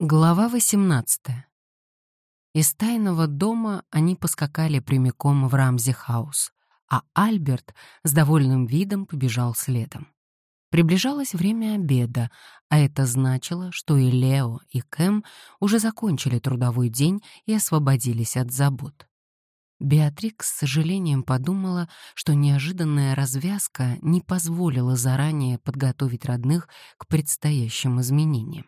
Глава 18. Из тайного дома они поскакали прямиком в Рамзи-хаус, а Альберт с довольным видом побежал следом. Приближалось время обеда, а это значило, что и Лео, и Кэм уже закончили трудовой день и освободились от забот. Беатрикс с сожалением подумала, что неожиданная развязка не позволила заранее подготовить родных к предстоящим изменениям.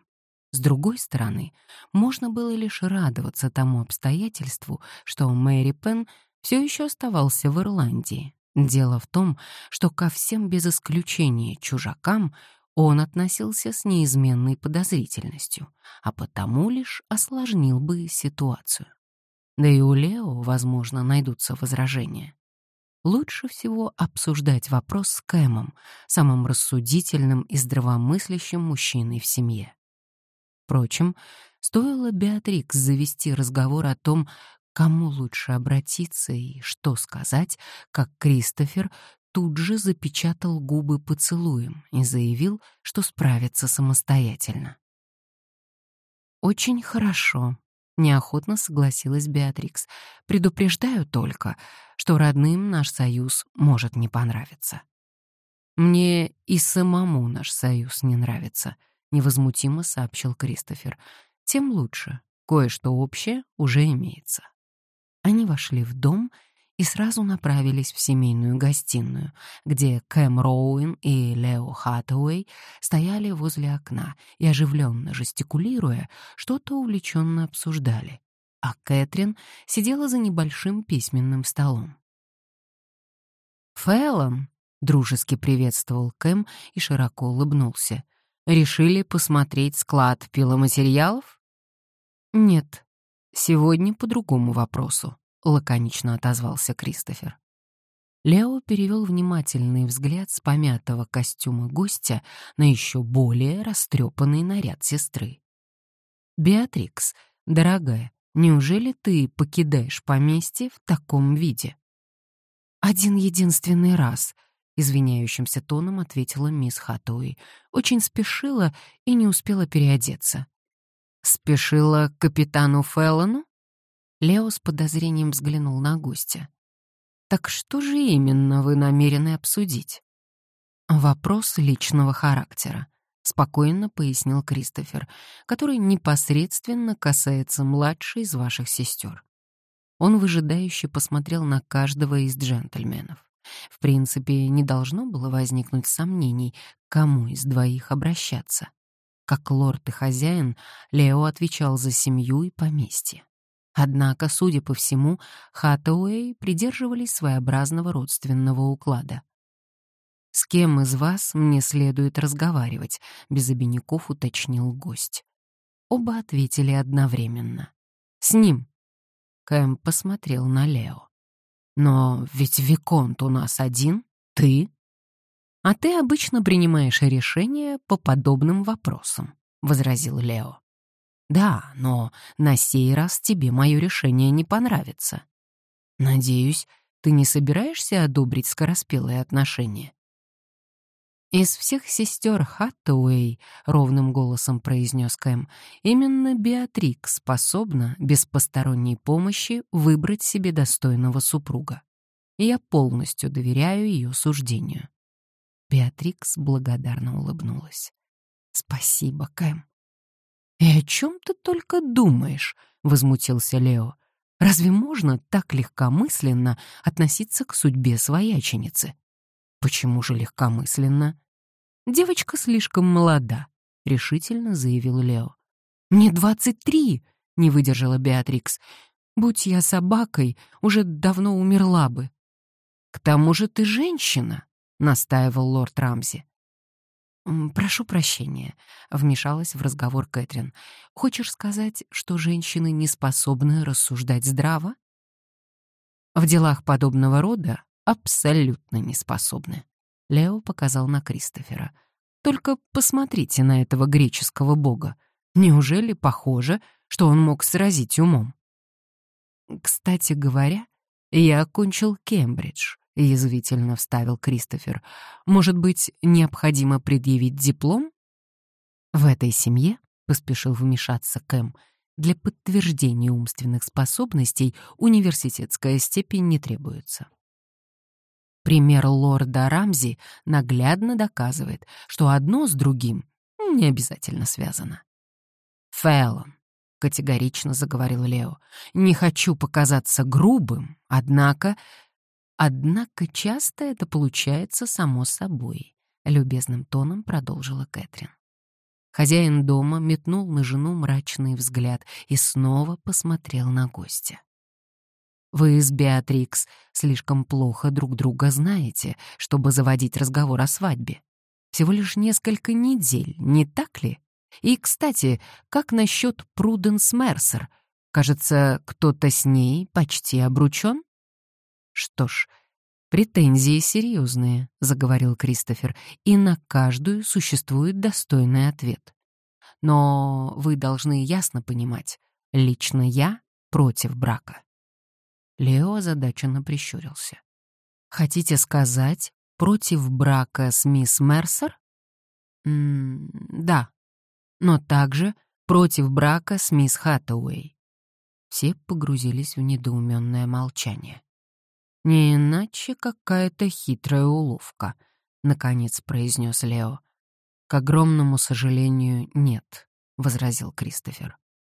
С другой стороны, можно было лишь радоваться тому обстоятельству, что Мэри Пен все еще оставался в Ирландии. Дело в том, что ко всем без исключения чужакам он относился с неизменной подозрительностью, а потому лишь осложнил бы ситуацию. Да и у Лео, возможно, найдутся возражения. Лучше всего обсуждать вопрос с Кэмом, самым рассудительным и здравомыслящим мужчиной в семье. Впрочем, стоило Беатрикс завести разговор о том, кому лучше обратиться и что сказать, как Кристофер тут же запечатал губы поцелуем и заявил, что справится самостоятельно. «Очень хорошо», — неохотно согласилась Беатрикс. «Предупреждаю только, что родным наш союз может не понравиться». «Мне и самому наш союз не нравится», — невозмутимо сообщил Кристофер. «Тем лучше. Кое-что общее уже имеется». Они вошли в дом и сразу направились в семейную гостиную, где Кэм Роуэн и Лео Хаттауэй стояли возле окна и, оживленно жестикулируя, что-то увлеченно обсуждали, а Кэтрин сидела за небольшим письменным столом. «Фэллон!» — дружески приветствовал Кэм и широко улыбнулся — Решили посмотреть склад пиломатериалов? Нет, сегодня по другому вопросу, лаконично отозвался Кристофер. Лео перевел внимательный взгляд с помятого костюма гостя на еще более растрепанный наряд сестры. «Беатрикс, дорогая, неужели ты покидаешь поместье в таком виде?» «Один единственный раз», извиняющимся тоном ответила мисс Хатуи. Очень спешила и не успела переодеться. Спешила к капитану Феллону? Лео с подозрением взглянул на гостя. Так что же именно вы намерены обсудить? Вопрос личного характера, спокойно пояснил Кристофер, который непосредственно касается младшей из ваших сестер. Он выжидающе посмотрел на каждого из джентльменов. В принципе, не должно было возникнуть сомнений, кому из двоих обращаться. Как лорд и хозяин, Лео отвечал за семью и поместье. Однако, судя по всему, Хаттауэй придерживались своеобразного родственного уклада. «С кем из вас мне следует разговаривать?» — без обиняков уточнил гость. Оба ответили одновременно. «С ним». Кэм посмотрел на Лео. Но ведь Виконт у нас один, ты. А ты обычно принимаешь решения по подобным вопросам, возразил Лео. Да, но на сей раз тебе мое решение не понравится. Надеюсь, ты не собираешься одобрить скороспелые отношения. «Из всех сестер Хаттауэй», — ровным голосом произнес Кэм, «именно Беатрикс способна без посторонней помощи выбрать себе достойного супруга. Я полностью доверяю ее суждению». Беатрикс благодарно улыбнулась. «Спасибо, Кэм». «И о чем ты только думаешь?» — возмутился Лео. «Разве можно так легкомысленно относиться к судьбе свояченицы?» Почему же легкомысленно? Девочка слишком молода, решительно заявил Лео. Мне двадцать три, не выдержала Беатрикс. Будь я собакой, уже давно умерла бы. К тому же ты женщина, настаивал лорд Рамзи. «Прошу прощения», — вмешалась в разговор Кэтрин. «Хочешь сказать, что женщины не способны рассуждать здраво?» В делах подобного рода абсолютно не способны. Лео показал на Кристофера. Только посмотрите на этого греческого бога. Неужели похоже, что он мог сразить умом? Кстати говоря, я окончил Кембридж, язвительно вставил Кристофер. Может быть, необходимо предъявить диплом? В этой семье поспешил вмешаться Кэм. Для подтверждения умственных способностей университетская степень не требуется. Пример лорда Рамзи наглядно доказывает, что одно с другим не обязательно связано. «Фэллон», — категорично заговорил Лео, — «не хочу показаться грубым, однако...» «Однако часто это получается само собой», — любезным тоном продолжила Кэтрин. Хозяин дома метнул на жену мрачный взгляд и снова посмотрел на гостя. «Вы с Беатрикс слишком плохо друг друга знаете, чтобы заводить разговор о свадьбе. Всего лишь несколько недель, не так ли? И, кстати, как насчет Пруденс Мерсер? Кажется, кто-то с ней почти обручен?» «Что ж, «Претензии серьезные», — заговорил Кристофер, «и на каждую существует достойный ответ. Но вы должны ясно понимать, лично я против брака». Лео озадаченно прищурился. «Хотите сказать, против брака с мисс Мерсер?» М «Да, но также против брака с мисс Хаттауэй». Все погрузились в недоуменное молчание. «Не иначе какая-то хитрая уловка», — наконец произнес Лео. «К огромному сожалению, нет», — возразил Кристофер.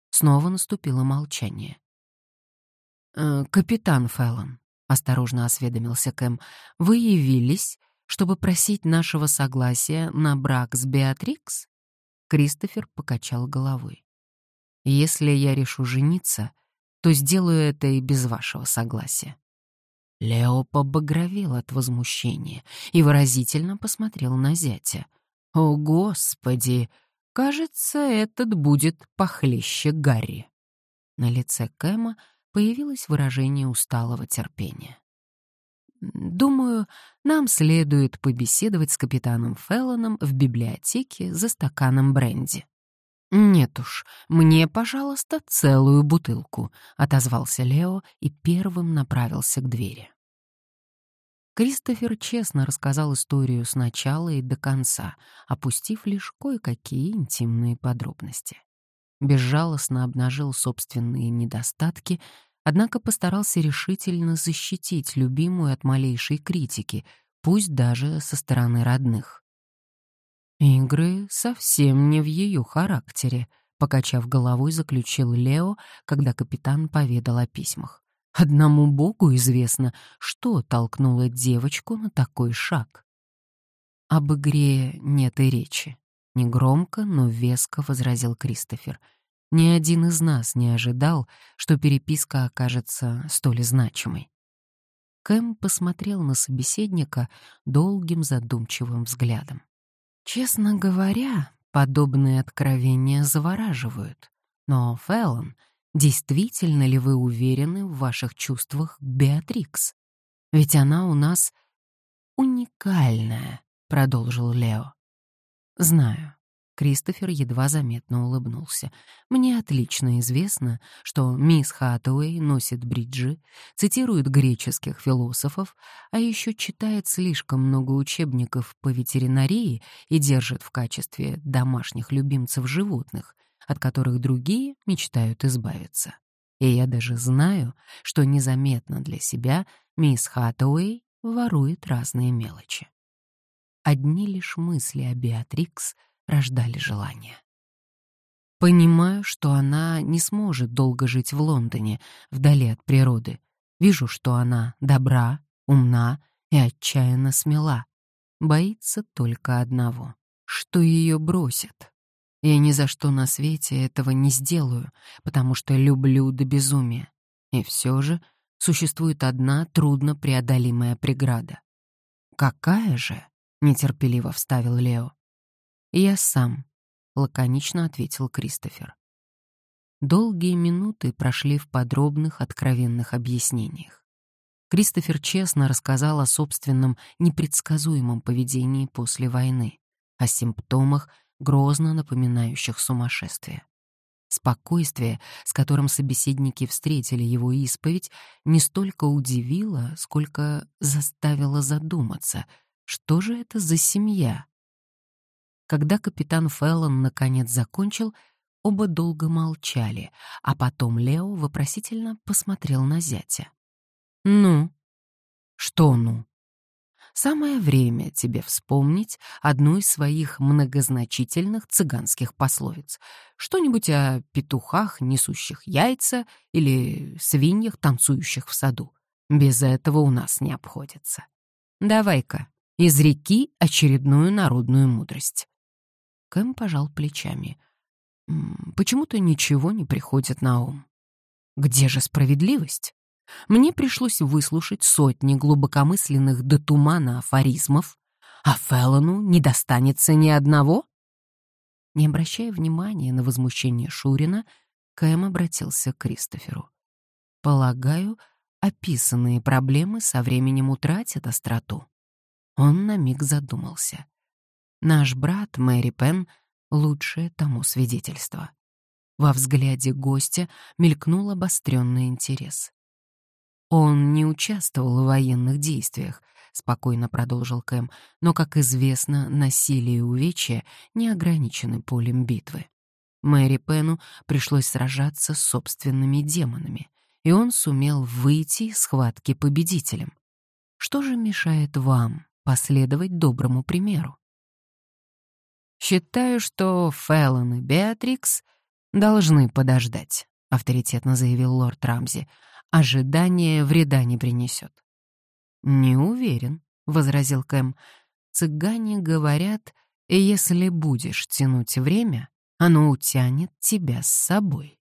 Снова наступило молчание. «Э, «Капитан Феллон», — осторожно осведомился Кэм, — «вы явились, чтобы просить нашего согласия на брак с Беатрикс?» Кристофер покачал головой. «Если я решу жениться, то сделаю это и без вашего согласия. Лео побагровел от возмущения и выразительно посмотрел на зятя. «О, Господи! Кажется, этот будет похлеще Гарри». На лице Кэма появилось выражение усталого терпения. «Думаю, нам следует побеседовать с капитаном Феллоном в библиотеке за стаканом бренди». «Нет уж, мне, пожалуйста, целую бутылку», — отозвался Лео и первым направился к двери. Кристофер честно рассказал историю с начала и до конца, опустив лишь кое-какие интимные подробности. Безжалостно обнажил собственные недостатки, однако постарался решительно защитить любимую от малейшей критики, пусть даже со стороны родных. Игры совсем не в ее характере, покачав головой, заключил Лео, когда капитан поведал о письмах. Одному Богу известно, что толкнуло девочку на такой шаг. Об игре нет и речи. Негромко, но веско возразил Кристофер. Ни один из нас не ожидал, что переписка окажется столь значимой. Кэм посмотрел на собеседника долгим задумчивым взглядом. Честно говоря, подобные откровения завораживают. Но, Фэллон, действительно ли вы уверены в ваших чувствах к Беатрикс? Ведь она у нас уникальная, продолжил Лео. Знаю. Кристофер едва заметно улыбнулся. «Мне отлично известно, что мисс Хатуэй носит бриджи, цитирует греческих философов, а еще читает слишком много учебников по ветеринарии и держит в качестве домашних любимцев животных, от которых другие мечтают избавиться. И я даже знаю, что незаметно для себя мисс Хатуэй ворует разные мелочи. Одни лишь мысли о Беатрикс — рождали желание. Понимаю, что она не сможет долго жить в Лондоне, вдали от природы. Вижу, что она добра, умна и отчаянно смела. Боится только одного — что ее бросят. Я ни за что на свете этого не сделаю, потому что люблю до безумия. И все же существует одна труднопреодолимая преграда. «Какая же?» — нетерпеливо вставил Лео. «Я сам», — лаконично ответил Кристофер. Долгие минуты прошли в подробных, откровенных объяснениях. Кристофер честно рассказал о собственном непредсказуемом поведении после войны, о симптомах, грозно напоминающих сумасшествие. Спокойствие, с которым собеседники встретили его исповедь, не столько удивило, сколько заставило задуматься, что же это за семья, когда капитан Феллон наконец закончил, Оба долго молчали, а потом Лео вопросительно посмотрел на зятя. «Ну?» «Что «ну»?» Самое время тебе вспомнить одну из своих многозначительных цыганских пословиц. Что-нибудь о петухах, несущих яйца, или свиньях, танцующих в саду. Без этого у нас не обходится. Давай-ка, из реки очередную народную мудрость. Кэм пожал плечами. Почему-то ничего не приходит на ум. Где же справедливость? Мне пришлось выслушать сотни глубокомысленных до тумана афоризмов, а Феллону не достанется ни одного? Не обращая внимания на возмущение Шурина, Кэм обратился к Кристоферу. «Полагаю, описанные проблемы со временем утратят остроту». Он на миг задумался. «Наш брат Мэри Пен — лучшее тому свидетельство». Во взгляде гостя мелькнул обостренный интерес. Он не участвовал в военных действиях, спокойно продолжил Кэм, но, как известно, насилие и увечья не ограничены полем битвы. Мэри Пену пришлось сражаться с собственными демонами, и он сумел выйти из схватки победителем. Что же мешает вам последовать доброму примеру? «Считаю, что Феллон и Беатрикс должны подождать», — авторитетно заявил лорд Рамзи, ожидание вреда не принесет. «Не уверен», — возразил Кэм. «Цыгане говорят, если будешь тянуть время, оно утянет тебя с собой».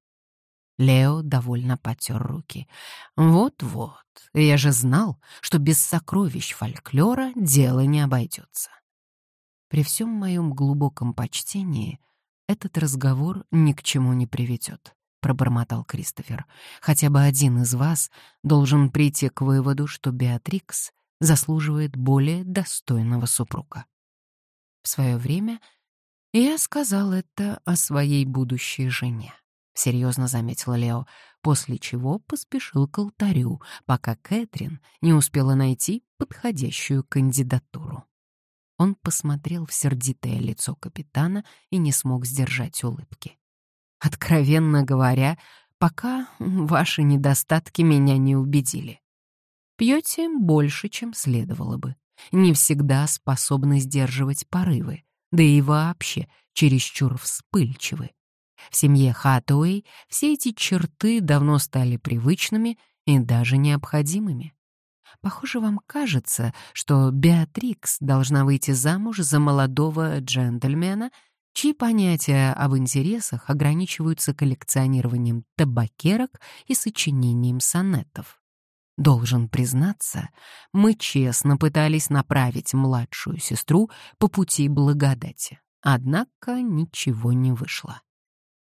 Лео довольно потер руки. «Вот-вот, я же знал, что без сокровищ фольклора дело не обойдется». При всем моем глубоком почтении этот разговор ни к чему не приведет пробормотал Кристофер. «Хотя бы один из вас должен прийти к выводу, что Беатрикс заслуживает более достойного супруга». В свое время я сказал это о своей будущей жене, серьезно заметила Лео, после чего поспешил к алтарю, пока Кэтрин не успела найти подходящую кандидатуру. Он посмотрел в сердитое лицо капитана и не смог сдержать улыбки. Откровенно говоря, пока ваши недостатки меня не убедили. Пьете больше, чем следовало бы. Не всегда способны сдерживать порывы, да и вообще чересчур вспыльчивы. В семье Хатуэй все эти черты давно стали привычными и даже необходимыми. Похоже, вам кажется, что Беатрикс должна выйти замуж за молодого джентльмена чьи понятия об интересах ограничиваются коллекционированием табакерок и сочинением сонетов. Должен признаться, мы честно пытались направить младшую сестру по пути благодати, однако ничего не вышло.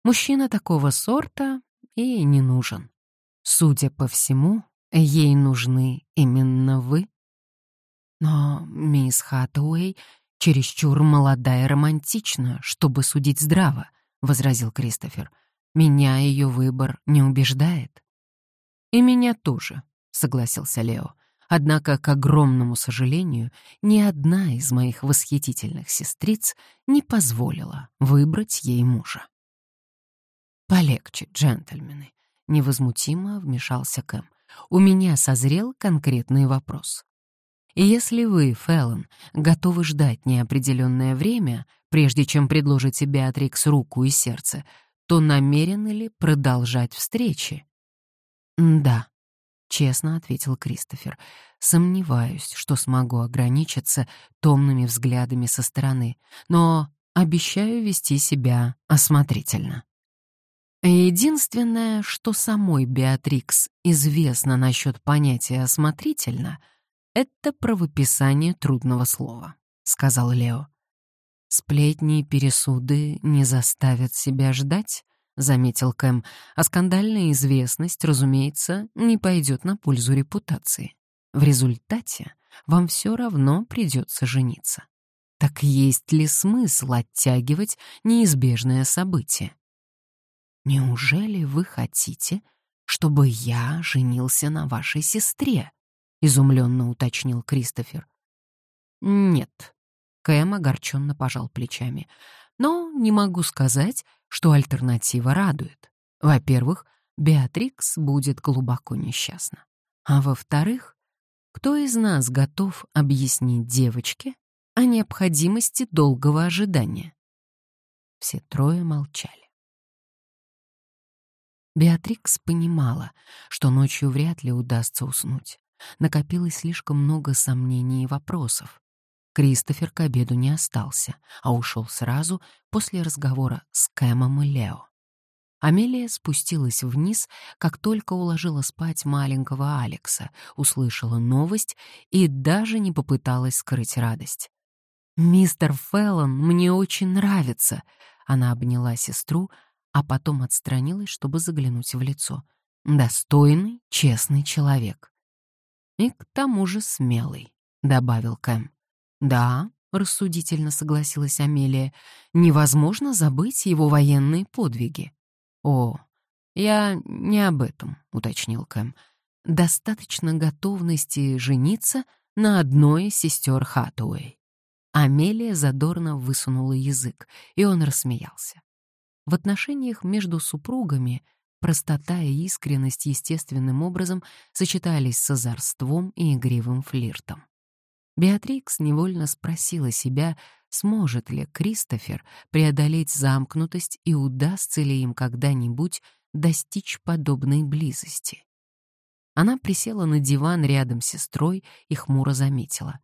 Мужчина такого сорта ей не нужен. Судя по всему, ей нужны именно вы. Но мисс Хатуэй чересчур молодая и романтична, чтобы судить здраво», — возразил Кристофер. «Меня ее выбор не убеждает». «И меня тоже», — согласился Лео. Однако, к огромному сожалению, ни одна из моих восхитительных сестриц не позволила выбрать ей мужа. «Полегче, джентльмены», — невозмутимо вмешался Кэм. «У меня созрел конкретный вопрос. Если вы, Феллон, готовы ждать неопределенное время, прежде чем предложите Беатрикс руку и сердце, то намерены ли продолжать встречи? «Да», — честно ответил Кристофер. «Сомневаюсь, что смогу ограничиться томными взглядами со стороны, но обещаю вести себя осмотрительно». Единственное, что самой Беатрикс известно насчет понятия «осмотрительно», — «Это правописание трудного слова», — сказал Лео. «Сплетни и пересуды не заставят себя ждать», — заметил Кэм, «а скандальная известность, разумеется, не пойдет на пользу репутации. В результате вам все равно придется жениться. Так есть ли смысл оттягивать неизбежное событие? Неужели вы хотите, чтобы я женился на вашей сестре? — изумленно уточнил Кристофер. «Нет», — Кэм огорченно пожал плечами. Но не могу сказать, что альтернатива радует. Во-первых, Беатрикс будет глубоко несчастна. А во-вторых, кто из нас готов объяснить девочке о необходимости долгого ожидания? Все трое молчали. Беатрикс понимала, что ночью вряд ли удастся уснуть. Накопилось слишком много сомнений и вопросов. Кристофер к обеду не остался, а ушел сразу после разговора с Кэмом и Лео. Амелия спустилась вниз, как только уложила спать маленького Алекса, услышала новость и даже не попыталась скрыть радость. «Мистер Феллон мне очень нравится», — она обняла сестру, а потом отстранилась, чтобы заглянуть в лицо. «Достойный, честный человек». «И к тому же смелый», — добавил Кэм. «Да», — рассудительно согласилась Амелия, «невозможно забыть его военные подвиги». «О, я не об этом», — уточнил Кэм. «Достаточно готовности жениться на одной из сестер Хатуэй». Амелия задорно высунула язык, и он рассмеялся. В отношениях между супругами простота и искренность естественным образом сочетались с озорством и игривым флиртом. Беатрикс невольно спросила себя, сможет ли Кристофер преодолеть замкнутость и удастся ли им когда-нибудь достичь подобной близости. Она присела на диван рядом с сестрой и хмуро заметила.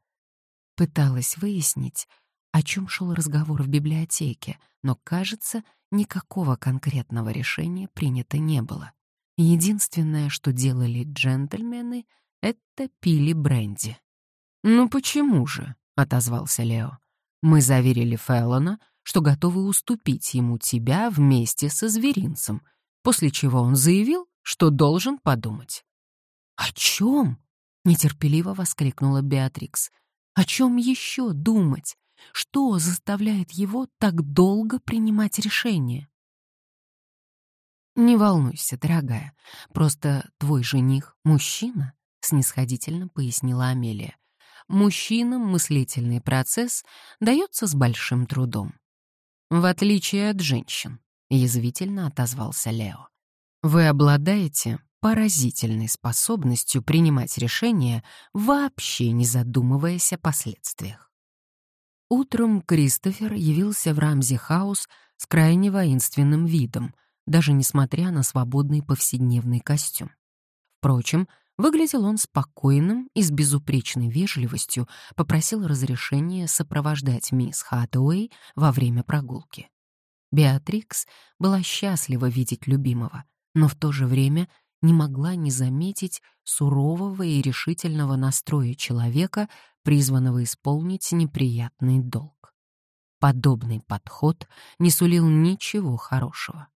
Пыталась выяснить, о чем шел разговор в библиотеке, но, кажется, никакого конкретного решения принято не было. Единственное, что делали джентльмены, это пили бренди. «Ну почему же?» — отозвался Лео. «Мы заверили Феллона, что готовы уступить ему тебя вместе со зверинцем, после чего он заявил, что должен подумать». «О чем?» — нетерпеливо воскликнула Беатрикс. «О чем еще думать? Что заставляет его так долго принимать решение? «Не волнуйся, дорогая, просто твой жених — мужчина», — снисходительно пояснила Амелия. «Мужчинам мыслительный процесс дается с большим трудом». «В отличие от женщин», — язвительно отозвался Лео. «Вы обладаете поразительной способностью принимать решения, вообще не задумываясь о последствиях. Утром Кристофер явился в Рамзи-хаус с крайне воинственным видом, даже несмотря на свободный повседневный костюм. Впрочем, выглядел он спокойным и с безупречной вежливостью попросил разрешения сопровождать мисс Хаттуэй во время прогулки. Беатрикс была счастлива видеть любимого, но в то же время не могла не заметить сурового и решительного настроя человека, призванного исполнить неприятный долг. Подобный подход не сулил ничего хорошего.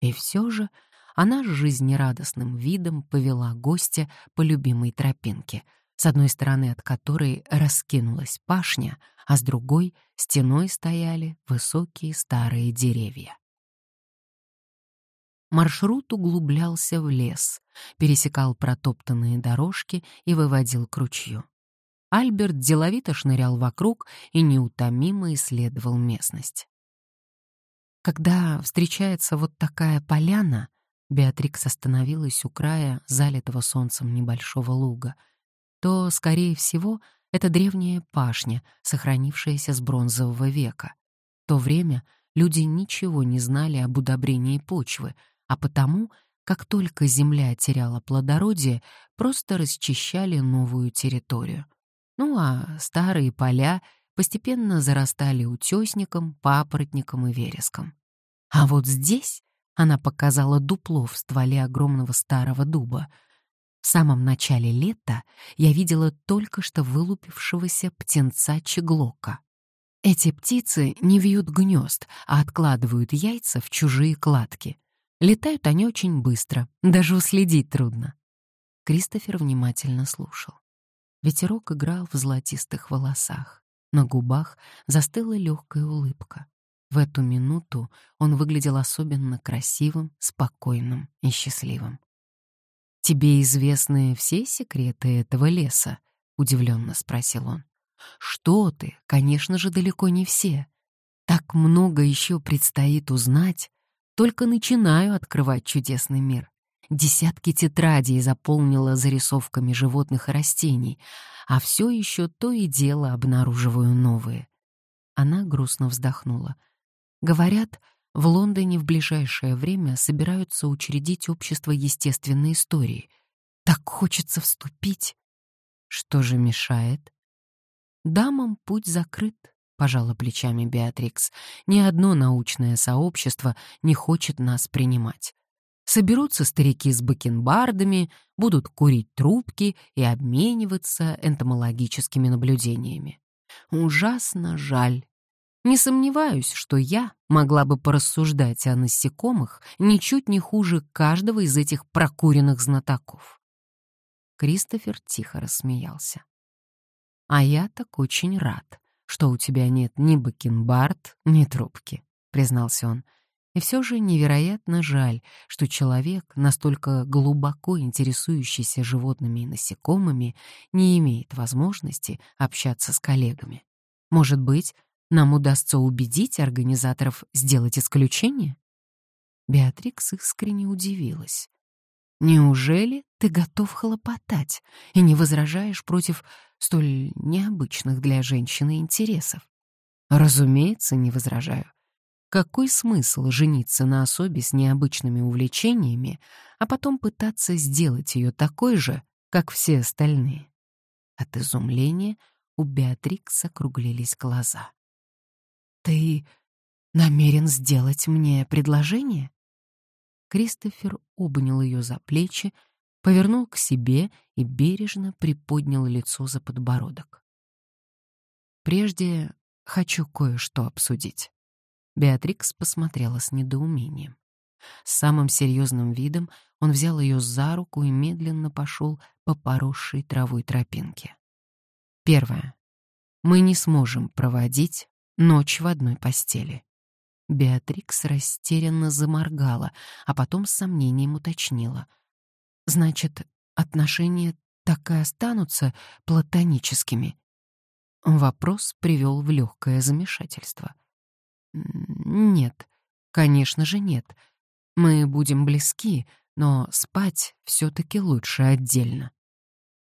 И все же она с жизнерадостным видом повела гостя по любимой тропинке, с одной стороны от которой раскинулась пашня, а с другой стеной стояли высокие старые деревья. Маршрут углублялся в лес, пересекал протоптанные дорожки и выводил к ручью. Альберт деловито шнырял вокруг и неутомимо исследовал местность. Когда встречается вот такая поляна, Беатрикс остановилась у края залитого солнцем небольшого луга, то, скорее всего, это древняя пашня, сохранившаяся с бронзового века. В то время люди ничего не знали об удобрении почвы, а потому, как только земля теряла плодородие, просто расчищали новую территорию. Ну а старые поля постепенно зарастали утесником, папоротником и вереском. А вот здесь она показала дупло в стволе огромного старого дуба. В самом начале лета я видела только что вылупившегося птенца чеглока. Эти птицы не вьют гнезд, а откладывают яйца в чужие кладки. Летают они очень быстро, даже уследить трудно. Кристофер внимательно слушал. Ветерок играл в золотистых волосах. На губах застыла легкая улыбка. В эту минуту он выглядел особенно красивым, спокойным и счастливым. «Тебе известны все секреты этого леса?» — удивленно спросил он. «Что ты? Конечно же, далеко не все. Так много еще предстоит узнать. Только начинаю открывать чудесный мир. Десятки тетрадей заполнила зарисовками животных и растений, а все еще то и дело обнаруживаю новые. Она грустно вздохнула. Говорят, в Лондоне в ближайшее время собираются учредить общество естественной истории. Так хочется вступить. Что же мешает? Дамам путь закрыт, пожала плечами Беатрикс. Ни одно научное сообщество не хочет нас принимать. Соберутся старики с бакенбардами, будут курить трубки и обмениваться энтомологическими наблюдениями. Ужасно жаль. Не сомневаюсь, что я могла бы порассуждать о насекомых ничуть не хуже каждого из этих прокуренных знатоков. Кристофер тихо рассмеялся. «А я так очень рад, что у тебя нет ни бакенбард, ни трубки», — признался он. И все же невероятно жаль, что человек, настолько глубоко интересующийся животными и насекомыми, не имеет возможности общаться с коллегами. Может быть, нам удастся убедить организаторов сделать исключение? Беатрикс искренне удивилась. Неужели ты готов хлопотать и не возражаешь против столь необычных для женщины интересов? Разумеется, не возражаю. Какой смысл жениться на особе с необычными увлечениями, а потом пытаться сделать ее такой же, как все остальные? От изумления у Беатрикс округлились глаза. «Ты намерен сделать мне предложение?» Кристофер обнял ее за плечи, повернул к себе и бережно приподнял лицо за подбородок. «Прежде хочу кое-что обсудить». Беатрикс посмотрела с недоумением. С самым серьезным видом он взял ее за руку и медленно пошел по поросшей травой тропинке. Первое. Мы не сможем проводить ночь в одной постели. Беатрикс растерянно заморгала, а потом с сомнением уточнила. «Значит, отношения так и останутся платоническими?» Вопрос привел в легкое замешательство — нет, конечно же нет. Мы будем близки, но спать все-таки лучше отдельно.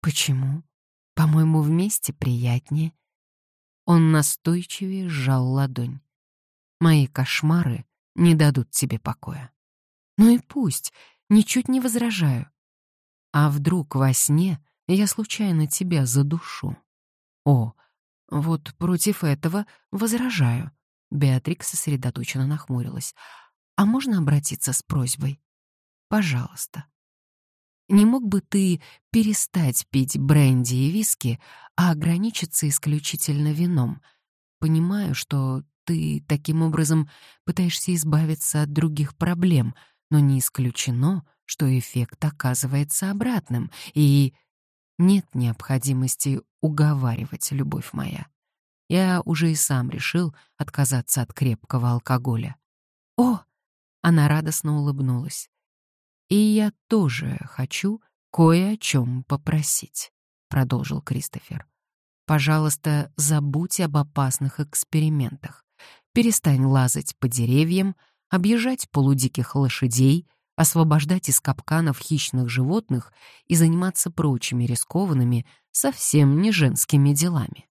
Почему? По-моему, вместе приятнее. Он настойчивее сжал ладонь. Мои кошмары не дадут тебе покоя. Ну и пусть, ничуть не возражаю. А вдруг во сне я случайно тебя задушу? О, вот против этого возражаю. Беатрикс сосредоточенно нахмурилась. «А можно обратиться с просьбой? Пожалуйста. Не мог бы ты перестать пить бренди и виски, а ограничиться исключительно вином? Понимаю, что ты таким образом пытаешься избавиться от других проблем, но не исключено, что эффект оказывается обратным, и нет необходимости уговаривать, любовь моя. Я уже и сам решил отказаться от крепкого алкоголя. «О!» — она радостно улыбнулась. «И я тоже хочу кое о чем попросить», — продолжил Кристофер. «Пожалуйста, забудь об опасных экспериментах. Перестань лазать по деревьям, объезжать полудиких лошадей, освобождать из капканов хищных животных и заниматься прочими рискованными, совсем не женскими делами.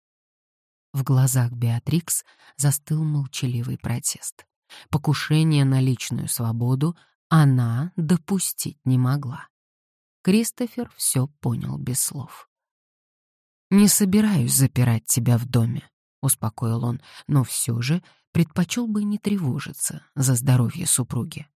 В глазах Беатрикс застыл молчаливый протест. Покушение на личную свободу она допустить не могла. Кристофер все понял без слов. «Не собираюсь запирать тебя в доме», — успокоил он, «но все же предпочел бы не тревожиться за здоровье супруги».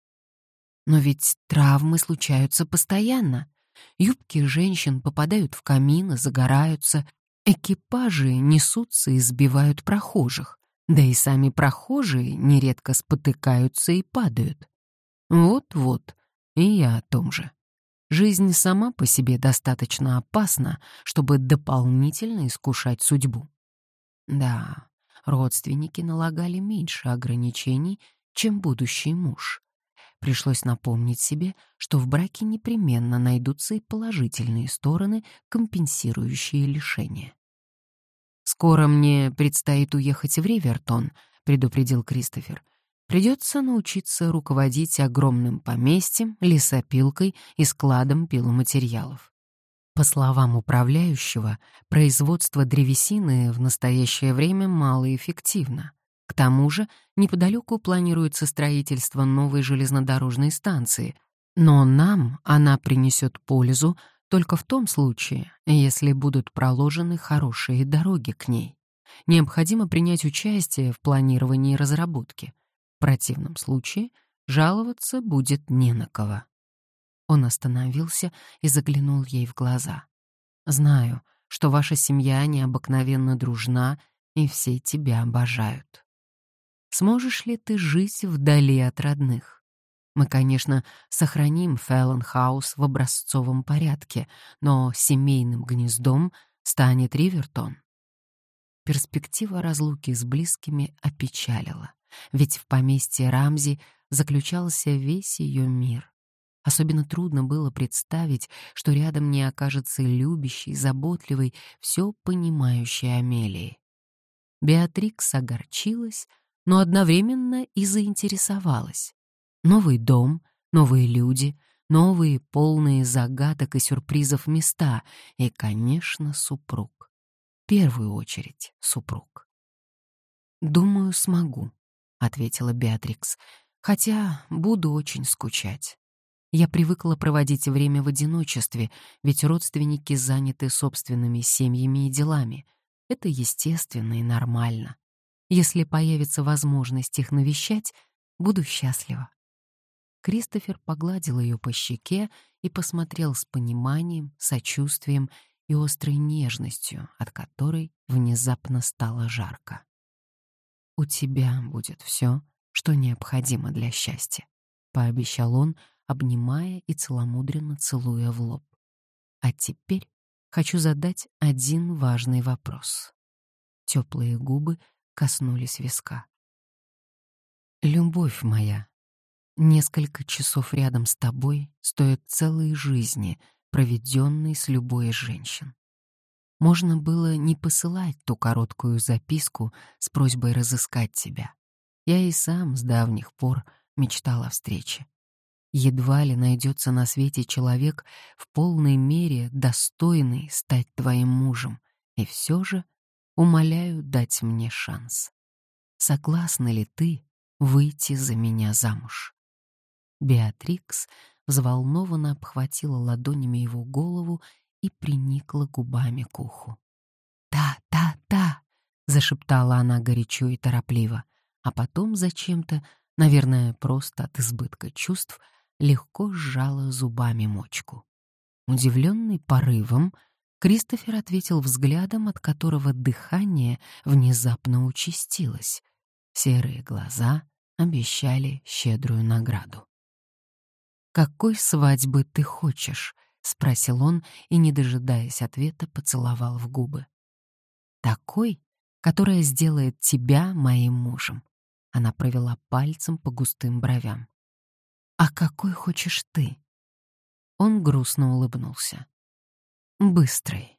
«Но ведь травмы случаются постоянно. Юбки женщин попадают в камин загораются, Экипажи несутся и сбивают прохожих, да и сами прохожие нередко спотыкаются и падают. Вот-вот, и я о том же. Жизнь сама по себе достаточно опасна, чтобы дополнительно искушать судьбу. Да, родственники налагали меньше ограничений, чем будущий муж. Пришлось напомнить себе, что в браке непременно найдутся и положительные стороны, компенсирующие лишения. Скоро мне предстоит уехать в Ривертон, предупредил Кристофер. Придется научиться руководить огромным поместьем, лесопилкой и складом пиломатериалов. По словам управляющего, производство древесины в настоящее время малоэффективно. К тому же неподалеку планируется строительство новой железнодорожной станции, но нам она принесет пользу только в том случае, если будут проложены хорошие дороги к ней. Необходимо принять участие в планировании и разработке. В противном случае жаловаться будет не на кого. Он остановился и заглянул ей в глаза. «Знаю, что ваша семья необыкновенно дружна, и все тебя обожают. Сможешь ли ты жить вдали от родных? Мы, конечно, сохраним Фэллон-хаус в образцовом порядке, но семейным гнездом станет Ривертон. Перспектива разлуки с близкими опечалила, ведь в поместье Рамзи заключался весь ее мир. Особенно трудно было представить, что рядом не окажется любящей, заботливой, все понимающей Амелии. Беатрикс огорчилась, но одновременно и заинтересовалась. Новый дом, новые люди, новые полные загадок и сюрпризов места и, конечно, супруг первую очередь супруг. «Думаю, смогу», — ответила Беатрикс, «хотя буду очень скучать. Я привыкла проводить время в одиночестве, ведь родственники заняты собственными семьями и делами. Это естественно и нормально. Если появится возможность их навещать, буду счастлива». Кристофер погладил ее по щеке и посмотрел с пониманием, сочувствием и острой нежностью, от которой внезапно стало жарко. «У тебя будет все, что необходимо для счастья», — пообещал он, обнимая и целомудренно целуя в лоб. «А теперь хочу задать один важный вопрос». Теплые губы коснулись виска. «Любовь моя, несколько часов рядом с тобой стоят целой жизни», проведенный с любой из женщин. Можно было не посылать ту короткую записку с просьбой разыскать тебя. Я и сам с давних пор мечтал о встрече. Едва ли найдется на свете человек в полной мере достойный стать твоим мужем, и все же умоляю дать мне шанс. Согласна ли ты выйти за меня замуж? Беатрикс взволнованно обхватила ладонями его голову и приникла губами к уху. «Да, да, да!» — зашептала она горячо и торопливо, а потом зачем-то, наверное, просто от избытка чувств, легко сжала зубами мочку. Удивленный порывом, Кристофер ответил взглядом, от которого дыхание внезапно участилось. Серые глаза обещали щедрую награду. «Какой свадьбы ты хочешь?» — спросил он и, не дожидаясь ответа, поцеловал в губы. «Такой, которая сделает тебя моим мужем». Она провела пальцем по густым бровям. «А какой хочешь ты?» Он грустно улыбнулся. «Быстрый,